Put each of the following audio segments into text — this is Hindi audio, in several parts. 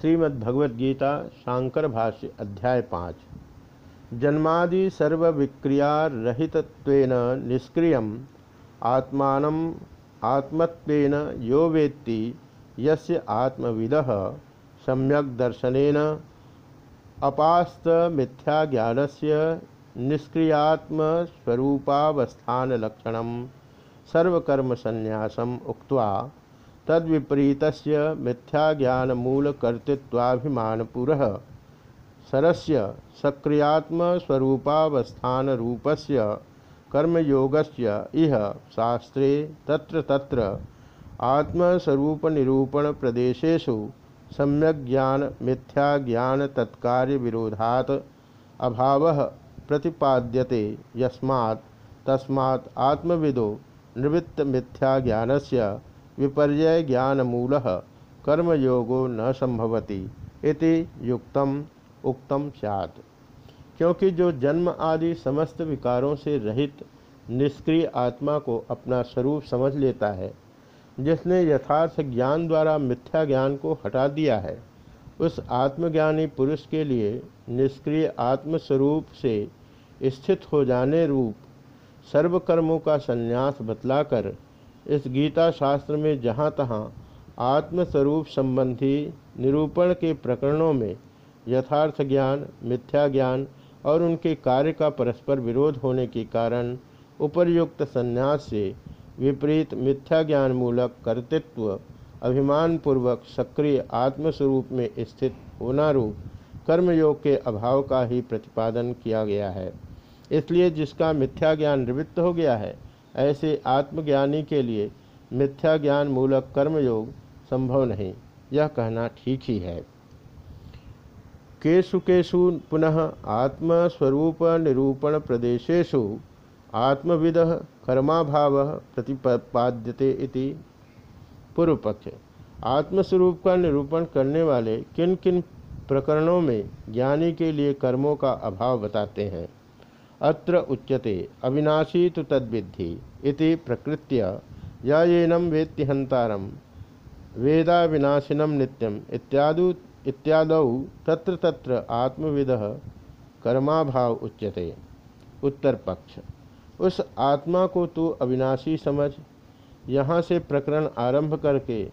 श्रीमद्भगवद्गीता, शांकर भाष्य, अध्याय पाँच। जन्मादि सर्वविक्रिया रहितत्वेन निष्क्रिय आत्मान, आत्मत्वेन यो वेत्ति, यस्य आत्मविदः सम्यक दर्शनेन अपास्त मिथ्या ज्ञानस्य निष्क्रियात्मस्वरूपावस्थानलक्षण सर्वकर्मसन्यासम उक्त्वा तद्विपरीत मिथ्या ज्ञानमूलकर्तृत्वाभिमानपुरः सरस्य सक्रियात्मस्वरूपावस्थान रूपस्य कर्मयोगस्य इह शास्त्रे तत्र तत्र आत्मस्वरूपनिरूपण प्रदेशेषु सम्यक ज्ञान मिथ्या ज्ञान तत्कार्य विरोधात अभाव प्रतिपाद्यते, यस्मात् तस्मात् आत्मविदो निवृत्त मिथ्या ज्ञानस्य विपर्य ज्ञानमूल कर्मयोगो न संभवती इति युक्तम, उक्तम सैत् क्योंकि जो जन्म आदि समस्त विकारों से रहित निष्क्रिय आत्मा को अपना स्वरूप समझ लेता है, जिसने यथार्थ ज्ञान द्वारा मिथ्या ज्ञान को हटा दिया है, उस आत्मज्ञानी पुरुष के लिए निष्क्रिय आत्मस्वरूप से स्थित हो जाने रूप सर्वकर्मों का संन्यास बतलाकर इस गीता शास्त्र में जहाँ तहाँ आत्मस्वरूप संबंधी निरूपण के प्रकरणों में यथार्थ ज्ञान, मिथ्या ज्ञान और उनके कार्य का परस्पर विरोध होने के कारण उपर्युक्त संन्यास से विपरीत मिथ्या ज्ञान मूलक कर्तृत्व अभिमान पूर्वक सक्रिय आत्मस्वरूप में स्थित होना रूप कर्मयोग के अभाव का ही प्रतिपादन किया गया है। इसलिए जिसका मिथ्या ज्ञान निवृत्त हो गया है ऐसे आत्मज्ञानी के लिए मिथ्या ज्ञान मूलक कर्मयोग संभव नहीं। यह कहना ठीक ही है। केशु केशु पुनः आत्मस्वरूप निरूपण प्रदेशेशु आत्मविद कर्माभाव प्रतिपाद्यते इति। पूर्व पक्ष आत्मस्वरूप का निरूपण करने वाले किन किन प्रकरणों में ज्ञानी के लिए कर्मों का अभाव बताते हैं? अत्र उच्यते, अविनाशी तो तद्विद्धि इति प्रकृत्य या येनम वेत्ति हंतारम वेदा विनाशिनम नित्यम इत्यादु, इत्यादौ तत्र तत्र आत्मविद कर्माभाव उच्यते। उत्तर पक्ष उस आत्मा को तू अविनाशी समझ। यहाँ से प्रकरण आरंभ करके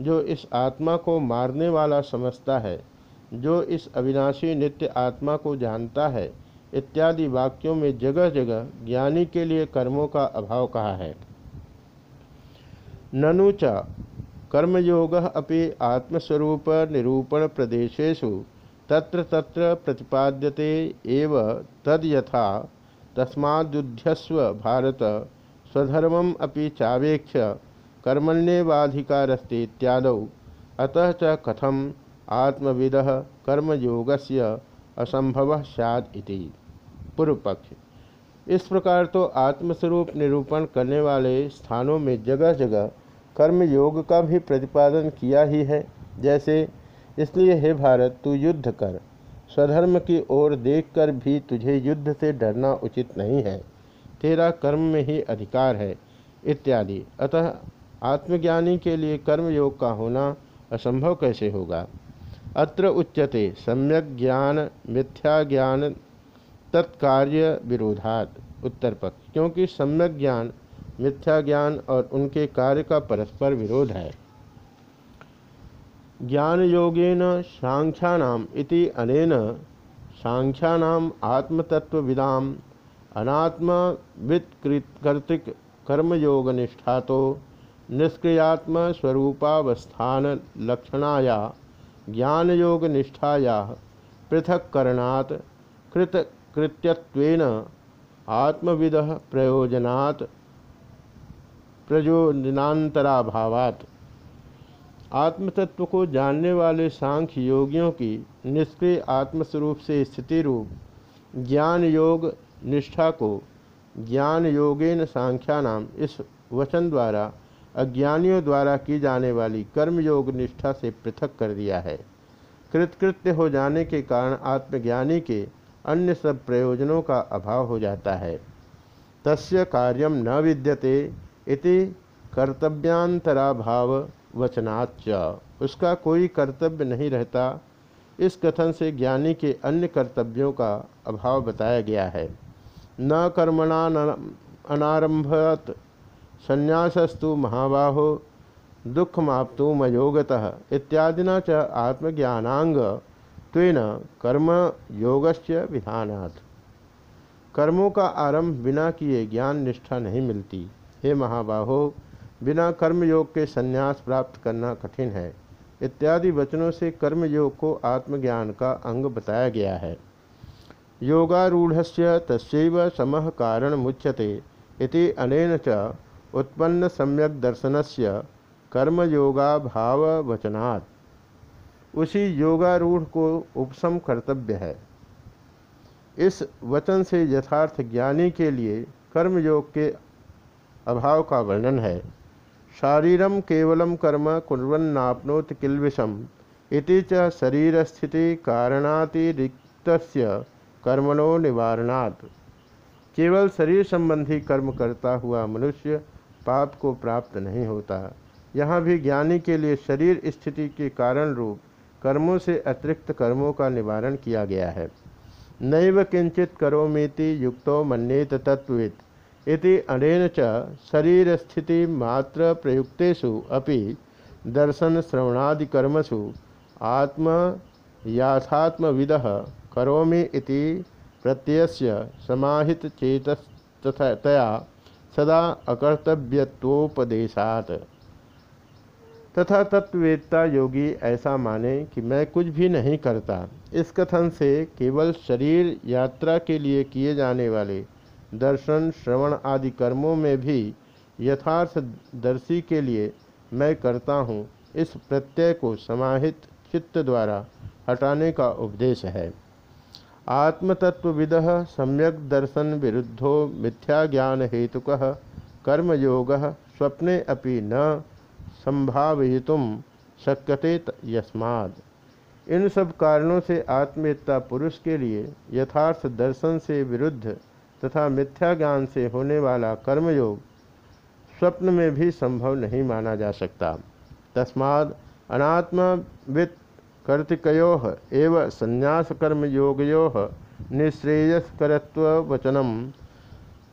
जो इस आत्मा को मारने वाला समझता है, जो इस अविनाशी नित्य आत्मा को जानता है इत्यादि वाक्यों में जगह जगह ज्ञानी के लिए कर्मों का अभाव कहा है। ननु च, कर्मयोग अपि आत्मस्वरूप निरूपण प्रदेशेशु तत्र तत्र प्रतिपाद्यते एव तद यथा तस्माद्युध्यस्व भारत, स्वधर्मम अपि चावेक्ष कर्मण्यवाधिकारस्ते इत्यादौ। अतः च कथम आत्मविद कर्मयोगस्य असंभव सैद पूर्व पक्ष इस प्रकार तो आत्मस्वरूप निरूपण करने वाले स्थानों में जगह जगह कर्म योग का भी प्रतिपादन किया ही है। जैसे, इसलिए हे भारत, तू युद्ध कर। स्वधर्म की ओर देखकर भी तुझे युद्ध से डरना उचित नहीं है। तेरा कर्म में ही अधिकार है, इत्यादि। अतः आत्मज्ञानी के लिए कर्मयोग का होना असंभव कैसे होगा? अत्र उच्यते, सम्यक ज्ञान, मिथ्या ज्ञान तत्कार्य विरोधात उत्तर पक्ष क्योंकि सम्यक ज्ञान, मिथ्या ज्ञान और उनके कार्य का परस्पर विरोध है। ज्ञान योगेन सांख्यानाम इति अनेन सांख्यानाम आत्मतत्वविदाम अनात्मवित्कर्तृक कर्मयोग निष्ठा तो निष्क्रियात्म स्वरूपावस्थान लक्षणाया ज्ञान योग निष्ठाया पृथक्करणात् कृतकृत्यत्वेन आत्मविद प्रयोजनात् प्रयोजनांतराभावात् आत्मतत्व को जानने वाले सांख्य योगियों की निष्क्रिय आत्मस्वरूप से स्थिति रूप ज्ञान योग निष्ठा को ज्ञान योगेन सांख्या नाम इस वचन द्वारा, अज्ञानियों द्वारा की जाने वाली कर्मयोग निष्ठा से पृथक कर दिया है। कृतकृत्य हो जाने के कारण आत्मज्ञानी के अन्य सब प्रयोजनों का अभाव हो जाता है। तस्य कार्यम न विद्यते इति कर्तव्यांतराभाव वचनाच उसका कोई कर्तव्य नहीं रहता। इस कथन से ज्ञानी के अन्य कर्तव्यों का अभाव बताया गया है। न कर्मणा अनारंभत। संन्यासस्तु महाबाहो। दुखमाप्तु मयोगतः। इत्यादिना च आत्मज्ञानांग। त्वेन कर्म योगस्य विधानात्। कर्मों का आरंभ बिना किए ज्ञान निष्ठा नहीं मिलती। हे महाबाहो, बिना कर्मयोग के संन्यास प्राप्त करना कठिन है। इत्यादि वचनों से कर्मयोग को आत्मज्ञान का अंग बताया गया है। योगारूढ़ तस्व समह कारण मुच्यते अनेन च उत्पन्न सम्यक दर्शन से कर्मयोगाभाववचनात्। उसी योगारूढ़ को उपशम कर्तव्य है। इस वचन से यथार्थ ज्ञानी के लिए कर्मयोग के अभाव का वर्णन है। शारीरम केवलम कर्म कुर्वन्नापनोत किलविषम इति च शरीर स्थिति कारणातिरिक्त कर्मणो निवारणात्। केवल शरीर संबंधी कर्म करता हुआ मनुष्य पाप को प्राप्त नहीं होता। यहाँ भी ज्ञानी के लिए शरीर स्थिति के कारण रूप कर्मों से अतिरिक्त कर्मों का निवारण किया गया है। नैव किंचित करोमीति युक्तो मन्येत तत्वित इति अनेन च शरीर स्थिति मात्र प्रयुक्तेषु अपि दर्शन श्रवणादिकर्मसु आत्म याथात्मविद करोमि इति प्रत्ययस्य समाहित चेतस्तया सदा अकर्तव्यत्वोपदेशात्। तथा तत्ववेदता योगी ऐसा माने कि मैं कुछ भी नहीं करता। इस कथन से केवल शरीर यात्रा के लिए किए जाने वाले दर्शन, श्रवण आदि कर्मों में भी यथार्थ दर्शी के लिए मैं करता हूँ। इस प्रत्यय को समाहित चित्त द्वारा हटाने का उपदेश है। आत्मतत्वविद सम्यक दर्शन विरुद्धो मिथ्या ज्ञान हेतुक कर्मयोग स्वप्ने अपि न संभावितुम शक्यते यस्माद। इन सब कारणों से आत्मेत्ता पुरुष के लिए यथार्थ दर्शन से विरुद्ध तथा मिथ्या ज्ञान से होने वाला कर्मयोग स्वप्न में भी संभव नहीं माना जा सकता। तस्माद अनात्मवित कर्तिको एव संन्यास कर्मयोगो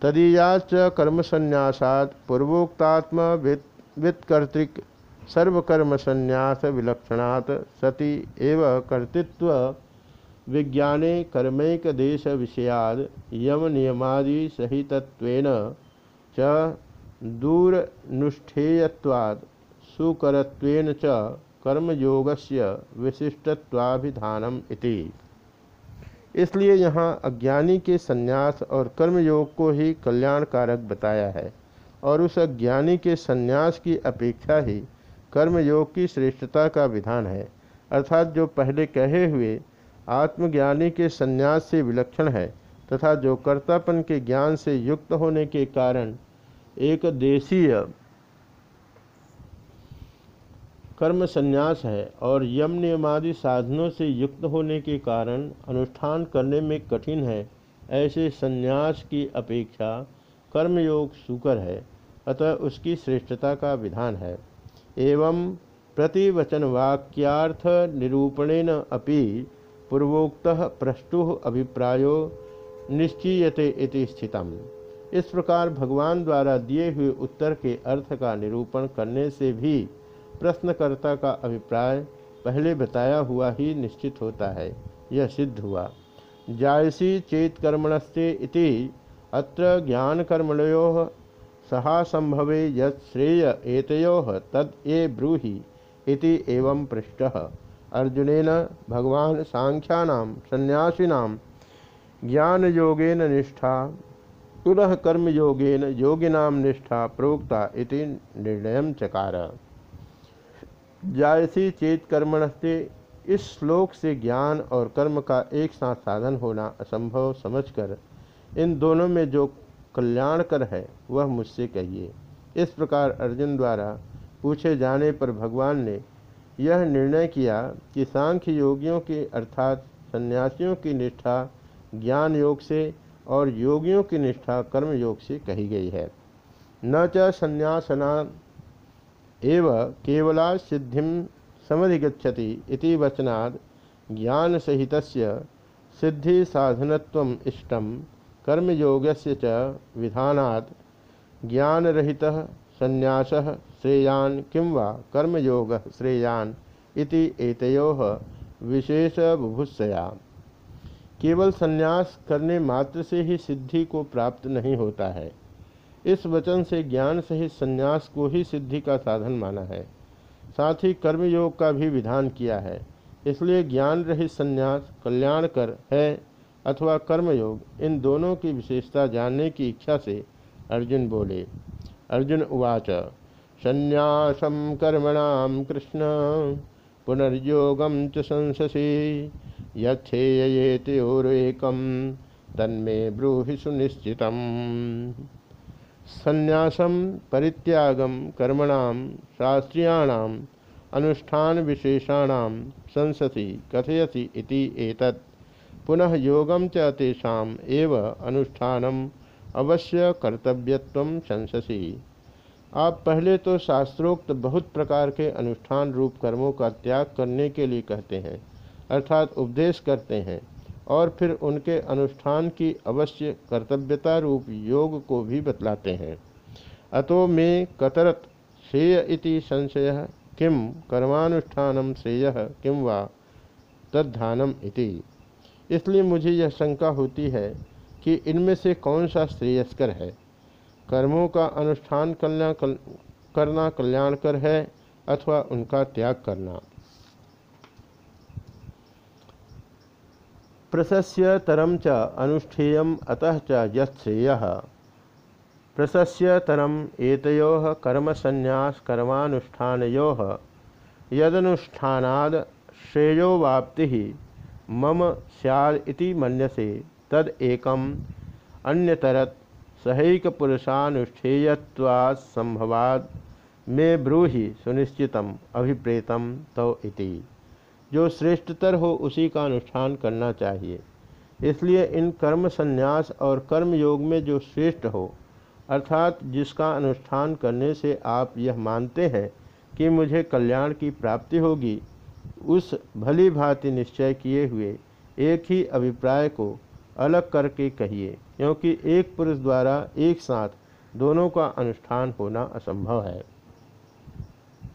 तदीयाच कर्मसन्यासात् पूर्वोक्तात्मवित वित्कर्तृक सर्वकर्म संन्यास विलक्षणात् सति एव कर्तृत्व विज्ञाने कर्मैक देश विषयाद यम नियमादि सहितत्वेन च दूरनुष्ठेयत्वाद सुकरत्वेन च कर्मयोगस्य विशिष्टत्वाभिधानम इति। इसलिए यहाँ अज्ञानी के संन्यास और कर्मयोग को ही कल्याणकारक बताया है। और उस अज्ञानी के संन्यास की अपेक्षा ही कर्मयोग की श्रेष्ठता का विधान है। अर्थात जो पहले कहे हुए आत्मज्ञानी के संन्यास से विलक्षण है तथा जो कर्तापन के ज्ञान से युक्त होने के कारण एक देशीय कर्म संन्यास है और यम नियमादि साधनों से युक्त होने के कारण अनुष्ठान करने में कठिन है, ऐसे संन्यास की अपेक्षा कर्मयोग सुकर है। अतः उसकी श्रेष्ठता का विधान है। एवं प्रतिवचन वाक्यार्थ निरूपणेन अपि पूर्वोक्त प्रष्टु अभिप्रायो निश्चीयते इति स्थितम। इस प्रकार भगवान द्वारा दिए हुए उत्तर के अर्थ का निरूपण करने से भी प्रश्नकर्ता का अभिप्राय पहले बताया हुआ ही निश्चित होता है। यह सिद्ध हुआ। जायसी चेत कर्मणस्ते इति अत्र ज्ञान कर्मणयो सहासंभवे यश्रेय एतयो तद ए ब्रूहि इति एवं पृष्ठ अर्जुनेन भगवान सांख्यानां, सन्यासीनां ज्ञान योगेन निष्ठा, पुनः कर्मयोगेन योगिनां निष्ठा प्रोक्ता इति निर्णय चकार। जायसी चेत कर्मणस्ते इस श्लोक से ज्ञान और कर्म का एक साथ साधन होना असंभव समझकर इन दोनों में जो कल्याणकर है, वह मुझसे कहिए। इस प्रकार अर्जुन द्वारा पूछे जाने पर भगवान ने यह निर्णय किया कि सांख्य योगियों के अर्थात सन्यासियों की निष्ठा ज्ञान योग से और योगियों की निष्ठा कर्म योग से कही गई है। न च संन्यासना एव केवला सिद्धि समधिगछति इति वचनाद ज्ञान सहित सिद्धि साधनत्व इष्टम। कर्मयोगस्य च विधानात् ज्ञानरहितः संन्यास श्रेयान किंवा कर्मयोग श्रेयान इति एतयोः विशेष बुभुत्सया केवल संन्यास करने मात्र से ही सिद्धि को प्राप्त नहीं होता है। इस वचन से ज्ञान सहित संन्यास को ही सिद्धि का साधन माना है। साथ ही कर्मयोग का भी विधान किया है। इसलिए ज्ञान रहित संन्यास कल्याण कर है अथवा कर्मयोग, इन दोनों की विशेषता जानने की इच्छा से अर्जुन बोले। अर्जुन उवाच संन्यासम कर्मणाम कृष्ण पुनर्योगम च संससी यथेयेत्योरेकम तन्मे ब्रूहि सुनिश्चितम। संन्यासम परित्यागम कर्मणाम शास्त्रियाणाम अनुष्ठान विशेषाणाम संसति कथयति इति एतत्। पुनः योगम च एव अनुष्ठानम अवश्य कर्तव्यत्व संससी। आप पहले तो शास्त्रोक्त बहुत प्रकार के अनुष्ठान रूप कर्मों का त्याग करने के लिए कहते हैं, अर्थात उपदेश करते हैं, और फिर उनके अनुष्ठान की अवश्य कर्तव्यता रूप योग को भी बतलाते हैं। अतो में कतरत श्रेय इति संशय किम कर्मानुष्ठानम श्रेय किम वा तद्धानम इति। इसलिए मुझे यह शंका होती है कि इनमें से कौन सा श्रेयस्कर है? कर्मों का अनुष्ठान कल्याण कल, करना कल्याणकर है अथवा उनका त्याग करना? प्रशस्य तरम च अनुष्ठेय अतः च येय प्रशस्य तरम एतो कर्मसन्यास कर्मानुष्ठानो श्रेयोवाप्ति मम सैद मनसे तद एकम अन्यतरत सहैक पुरुषानुष्ठेयत्वासंभवाद में ब्रूहि सुनिश्चितम अभिप्रेतम तो इति। जो श्रेष्ठतर हो उसी का अनुष्ठान करना चाहिए। इसलिए इन कर्म संन्यास और कर्म योग में जो श्रेष्ठ हो, अर्थात जिसका अनुष्ठान करने से आप यह मानते हैं कि मुझे कल्याण की प्राप्ति होगी उस भली भांति निश्चय किए हुए एक ही अभिप्राय को अलग करके कहिए, क्योंकि एक पुरुष द्वारा एक साथ दोनों का अनुष्ठान होना असंभव है।